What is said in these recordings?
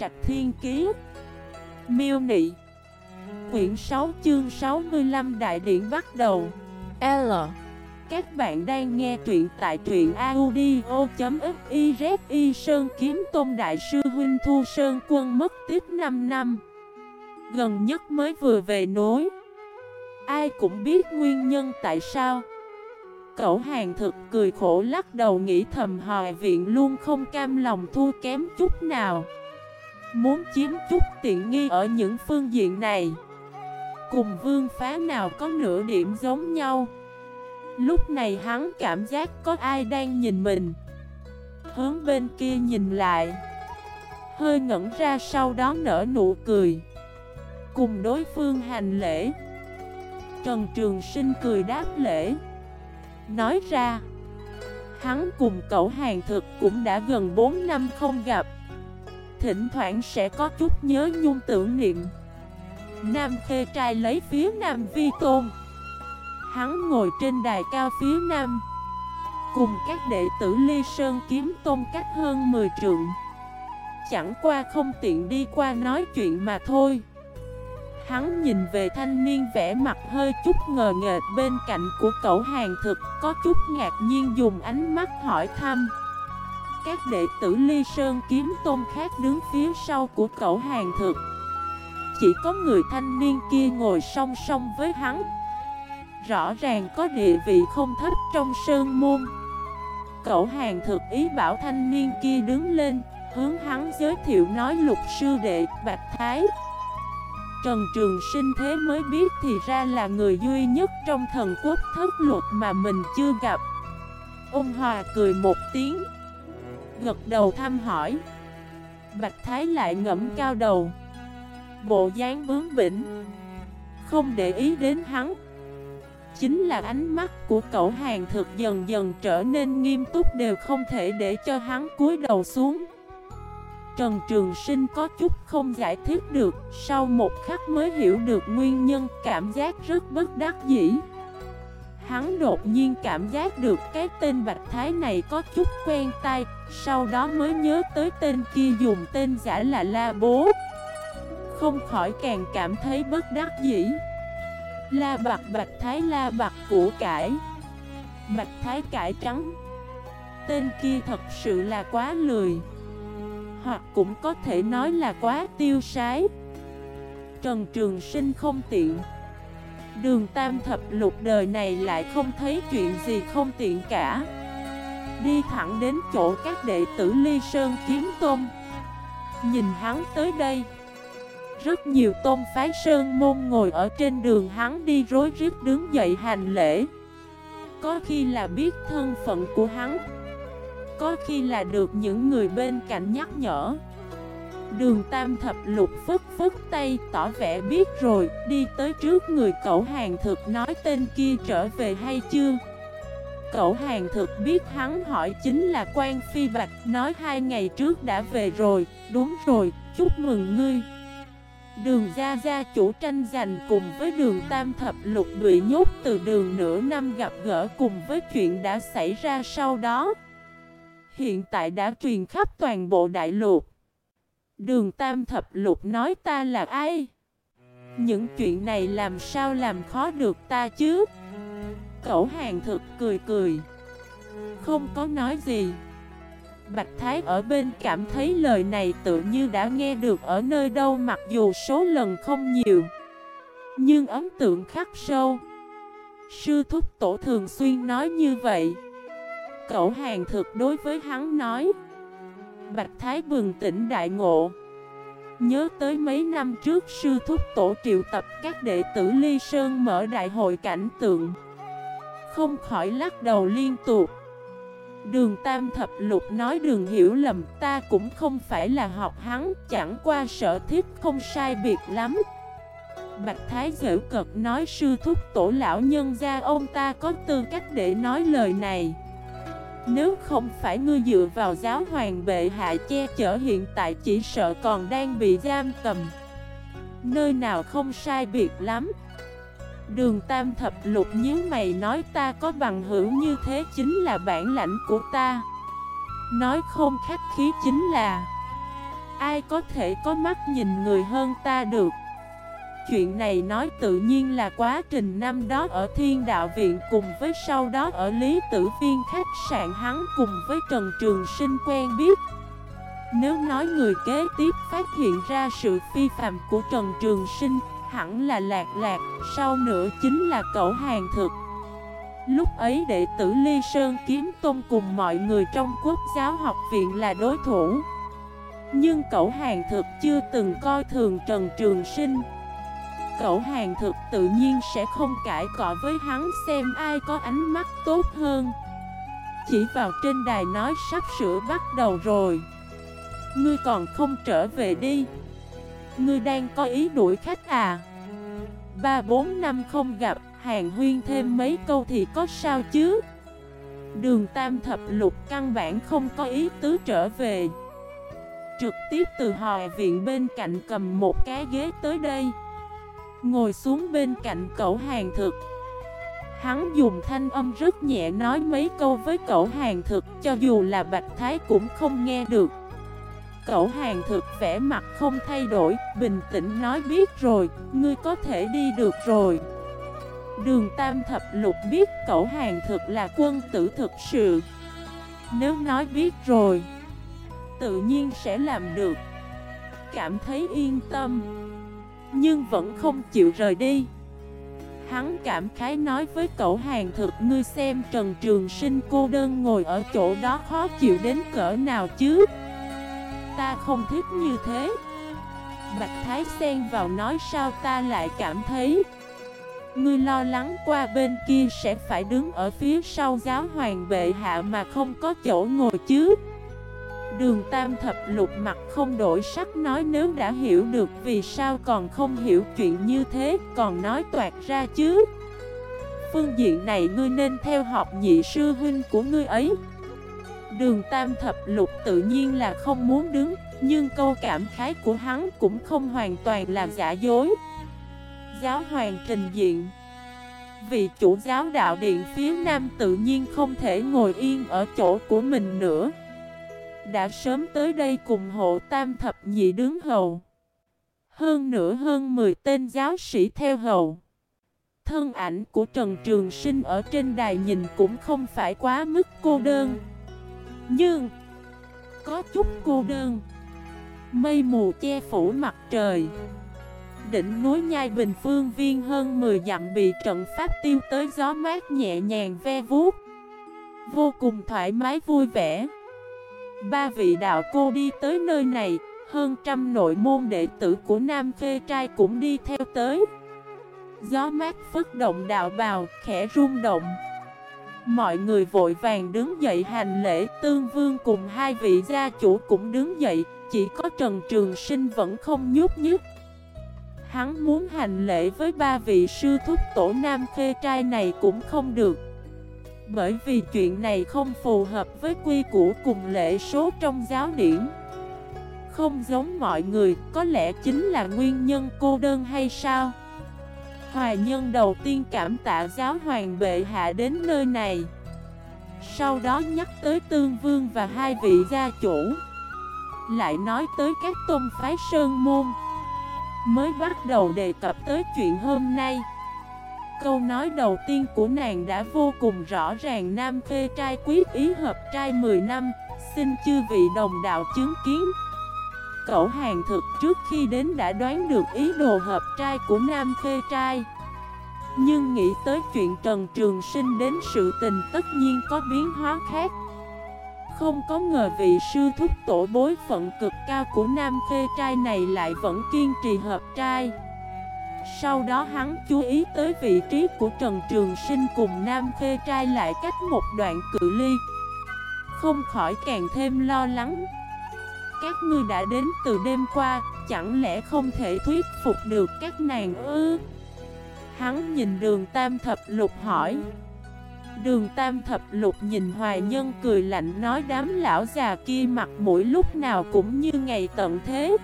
Trạch Thiên Kiế Miêu Nị. Quyển 6 chương 65 Đại Điển bắt đầu. L. Các bạn đang nghe truyện tại truyện audio.xyz Sơn Kiếm Tôn Đại sư Huynh Thu Sơn Quân mất tiếp 5 năm. Gần nhất mới vừa về nối. Ai cũng biết nguyên nhân tại sao. Cậu hàng thực cười khổ lắc đầu nghĩ thầm hòi viện luôn không cam lòng thua kém chút nào. Muốn chiếm chút tiện nghi ở những phương diện này. Cùng vương phá nào có nửa điểm giống nhau. Lúc này hắn cảm giác có ai đang nhìn mình. Hướng bên kia nhìn lại. Hơi ngẩn ra sau đó nở nụ cười. Cùng đối phương hành lễ. Trần Trường Sinh cười đáp lễ. Nói ra, Hắn cùng cậu hàng thực cũng đã gần 4 năm không gặp. Thỉnh thoảng sẽ có chút nhớ nhung tưởng niệm. Nam Khê trai lấy phía Nam Vi Tôn. Hắn ngồi trên đài cao phía Nam. Cùng các đệ tử Ly Sơn kiếm tôn cách hơn 10 trượng. Chẳng qua không tiện đi qua nói chuyện mà thôi. Hắn nhìn về thanh niên vẻ mặt hơi chút ngờ nghệch bên cạnh của cậu hàng thực, Có chút ngạc nhiên dùng ánh mắt hỏi thăm. Các đệ tử ly sơn kiếm tôn khác đứng phía sau của cậu hàng thực. Chỉ có người thanh niên kia ngồi song song với hắn. Rõ ràng có địa vị không thấp trong sơn môn. Cậu hàng thực ý bảo thanh niên kia đứng lên, Hướng hắn giới thiệu nói lục sư đệ Bạch Thái. Trần Trường Sinh thế mới biết thì ra là người duy nhất trong thần quốc thất luật mà mình chưa gặp. Ông Hòa cười một tiếng. Gật đầu thăm hỏi. Bạch Thái lại ngẫm cao đầu. Bộ dáng bướng bỉnh. Không để ý đến hắn. Chính là ánh mắt của cậu hàng thực dần dần trở nên nghiêm túc đều không thể để cho hắn cúi đầu xuống. Trần Trường Sinh có chút không giải thích được, Sau một khắc mới hiểu được nguyên nhân cảm giác rất bất đắc dĩ. Hắn đột nhiên cảm giác được cái tên Bạch Thái này có chút quen tai, Sau đó mới nhớ tới tên kia dùng tên giả là La Bố. Không khỏi càng cảm thấy bất đắc dĩ. La Bạc, Bạch Thái, La Bạc của cải. Bạch Thái cải trắng. Tên kia thật sự là quá lười. Hoặc cũng có thể nói là quá tiêu sái. Trần Trường Sinh không tiện. Đường Tam Thập Lục đời này lại không thấy chuyện gì không tiện cả. Đi thẳng đến chỗ các đệ tử Ly Sơn Kiếm Tôn Nhìn hắn tới đây, Rất nhiều tôn phái Sơn Môn ngồi ở trên đường hắn đi rối rít đứng dậy hành lễ. Có khi là biết thân phận của hắn, có khi là được những người bên cạnh nhắc nhở. Đường tam thập lục phức phức tay tỏ vẻ biết rồi Đi tới trước người cậu hàng thực nói tên kia trở về hay chưa? Cậu hàng thực biết hắn hỏi chính là quan phi bạch Nói hai ngày trước đã về rồi Đúng rồi, chúc mừng ngươi. Đường Gia Gia chủ tranh giành cùng với đường Tam Thập Lục bị nhốt từ đường nửa năm gặp gỡ cùng với chuyện đã xảy ra sau đó. Hiện tại đã truyền khắp toàn bộ đại lục. Đường Tam Thập Lục nói ta là ai? Những chuyện này làm sao làm khó được ta chứ? Cậu hàng thực cười cười. Không có nói gì. Bạch Thái ở bên cảm thấy lời này tự như đã nghe được ở nơi đâu mặc dù số lần không nhiều. Nhưng ấn tượng khắc sâu. Sư Thúc Tổ thường xuyên nói như vậy. Cậu hàng thực đối với hắn nói Bạch Thái bừng tỉnh đại ngộ. Nhớ tới mấy năm trước sư thúc tổ triệu tập các đệ tử Ly Sơn mở đại hội cảnh tượng. Không khỏi lắc đầu liên tục. Đường Tam Thập Lục nói đường hiểu lầm, ta cũng không phải là học hắn, Chẳng qua sở thiết không sai biệt lắm. Bạch Thái dễ cật nói, sư thúc tổ lão nhân gia ông ta có tư cách để nói lời này nếu không phải ngươi dựa vào giáo hoàng bệ hạ che chở hiện tại chỉ sợ còn đang bị giam cầm. Nơi nào không sai biệt lắm. Đường Tam Thập Lục nhớ mày nói ta có bằng hữu như thế chính là bản lãnh của ta. Nói không khách khí chính là, Ai có thể có mắt nhìn người hơn ta được? Chuyện này nói tự nhiên là quá trình năm đó ở Thiên Đạo Viện cùng với sau đó ở Lý Tử Viên khách sạn hắn cùng với Trần Trường Sinh quen biết. Nếu nói người kế tiếp phát hiện ra sự phi phạm của Trần Trường Sinh hẳn là Lạc Lạc, sau nữa chính là cậu hàng thực. Lúc ấy đệ tử Ly Sơn Kiếm Tôn cùng mọi người trong quốc giáo học viện là đối thủ. Nhưng cậu hàng thực chưa từng coi thường Trần Trường Sinh. Cậu hàng thực tự nhiên sẽ không cãi cọ với hắn xem ai có ánh mắt tốt hơn. Chỉ vào trên đài nói sắp sửa bắt đầu rồi. Ngươi còn không trở về đi. Ngươi đang có ý đuổi khách à? Ba bốn năm không gặp, Hàng huyên thêm mấy câu thì có sao chứ? Đường tam thập lục căn bản không có ý tứ trở về. Trực tiếp từ hòa viện bên cạnh cầm một cái ghế tới đây. Ngồi xuống bên cạnh cậu hàng thực. Hắn dùng thanh âm rất nhẹ nói mấy câu với cậu hàng thực, Cho dù là Bạch Thái cũng không nghe được. Cậu hàng thực vẻ mặt không thay đổi, Bình tĩnh nói biết rồi, Ngươi có thể đi được rồi. Đường Tam Thập Lục biết cậu hàng thực là quân tử thực sự. Nếu nói biết rồi, Tự nhiên sẽ làm được. Cảm thấy yên tâm. Nhưng vẫn không chịu rời đi. Hắn cảm khái nói với cậu hàng thực, Ngươi xem Trần Trường Sinh cô đơn ngồi ở chỗ đó khó chịu đến cỡ nào chứ? Ta không thích như thế. Bạch Thái xen vào nói, sao ta lại cảm thấy Ngươi lo lắng qua bên kia sẽ phải đứng ở phía sau giáo hoàng bệ hạ mà không có chỗ ngồi chứ? Đường Tam Thập Lục mặt không đổi sắc nói nếu đã hiểu được vì sao còn không hiểu chuyện như thế, còn nói toạt ra chứ. Phương diện này ngươi nên theo học nhị sư huynh của ngươi ấy. Đường Tam Thập Lục tự nhiên là không muốn đứng, Nhưng câu cảm khái của hắn cũng không hoàn toàn là giả dối. Giáo hoàng trình diện. Vị chủ giáo đạo điện phía nam tự nhiên không thể ngồi yên ở chỗ của mình nữa. Đã sớm tới đây cùng hộ tam thập nhị đứng hầu. Hơn nữa hơn 10 tên giáo sĩ theo hầu. Thân ảnh của Trần Trường Sinh ở trên đài nhìn cũng không phải quá mức cô đơn. Nhưng, Có chút cô đơn. Mây mù che phủ mặt trời. Đỉnh núi nhai bình phương viên hơn 10 dặm bị trận pháp tiêu tới gió mát nhẹ nhàng ve vuốt. Vô cùng thoải mái vui vẻ. Ba vị đạo cô đi tới nơi này, Hơn trăm nội môn đệ tử của Nam Phê Trai cũng đi theo tới. Gió mát phất động đạo bào, khẽ rung động. Mọi người vội vàng đứng dậy hành lễ, Tương Vương cùng hai vị gia chủ cũng đứng dậy, Chỉ có Trần Trường Sinh vẫn không nhúc nhích. Hắn muốn hành lễ với ba vị sư thúc tổ nam khê trai này cũng không được. Bởi vì chuyện này không phù hợp với quy củ cùng lễ số trong giáo điển. Không giống mọi người, có lẽ chính là nguyên nhân cô đơn hay sao? Hòa nhân đầu tiên cảm tạ giáo hoàng bệ hạ đến nơi này. Sau đó nhắc tới tương vương và hai vị gia chủ. Lại nói tới các tôn phái sơn môn. Mới bắt đầu đề cập tới chuyện hôm nay. Câu nói đầu tiên của nàng đã vô cùng rõ ràng. Nam phê trai quyết ý hợp trai 10 năm, Xin chư vị đồng đạo chứng kiến. Cậu hàng thực trước khi đến đã đoán được ý đồ hợp trai của Nam phê trai. Nhưng nghĩ tới chuyện Trần Trường Sinh đến sự tình tất nhiên có biến hóa khác. Không có ngờ vị sư thúc tổ bối phận cực cao của nam phê trai này lại vẫn kiên trì hợp trai. Sau đó hắn chú ý tới vị trí của Trần Trường Sinh cùng nam khê trai lại cách một đoạn cự ly. Không khỏi càng thêm lo lắng. Các ngươi đã đến từ đêm qua, Chẳng lẽ không thể thuyết phục được các nàng ư? Hắn nhìn đường tam thập lục hỏi. Đường tam thập lục nhìn hoài nhân cười lạnh nói đám lão già kia mặt mũi lúc nào cũng như ngày tận thế.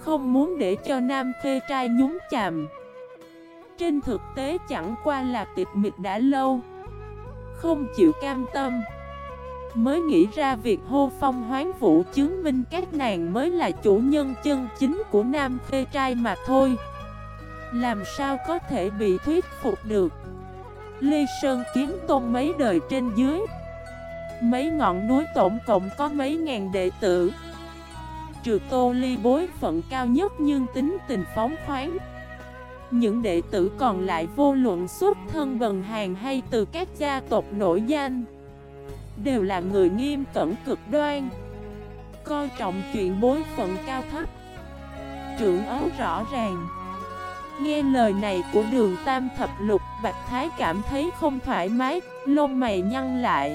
Không muốn để cho nam khê trai nhúng chàm. Trên thực tế chẳng qua là tịch mịch đã lâu, Không chịu cam tâm. Mới nghĩ ra việc hô phong hoán vũ chứng minh các nàng mới là chủ nhân chân chính của nam khê trai mà thôi. Làm sao có thể bị thuyết phục được? Lê Sơn kiếm tôn mấy đời trên dưới. Mấy ngọn núi tổng cộng có mấy ngàn đệ tử. Trừ tô ly bối phận cao nhất nhưng tính tình phóng khoáng. Những đệ tử còn lại vô luận xuất thân bần hàng hay từ các gia tộc nổi danh, Đều là người nghiêm cẩn cực đoan, Coi trọng chuyện bối phận cao thấp. Trưởng ấu rõ ràng. Nghe lời này của đường tam thập lục, Bạch Thái cảm thấy không thoải mái, Lông mày nhăn lại.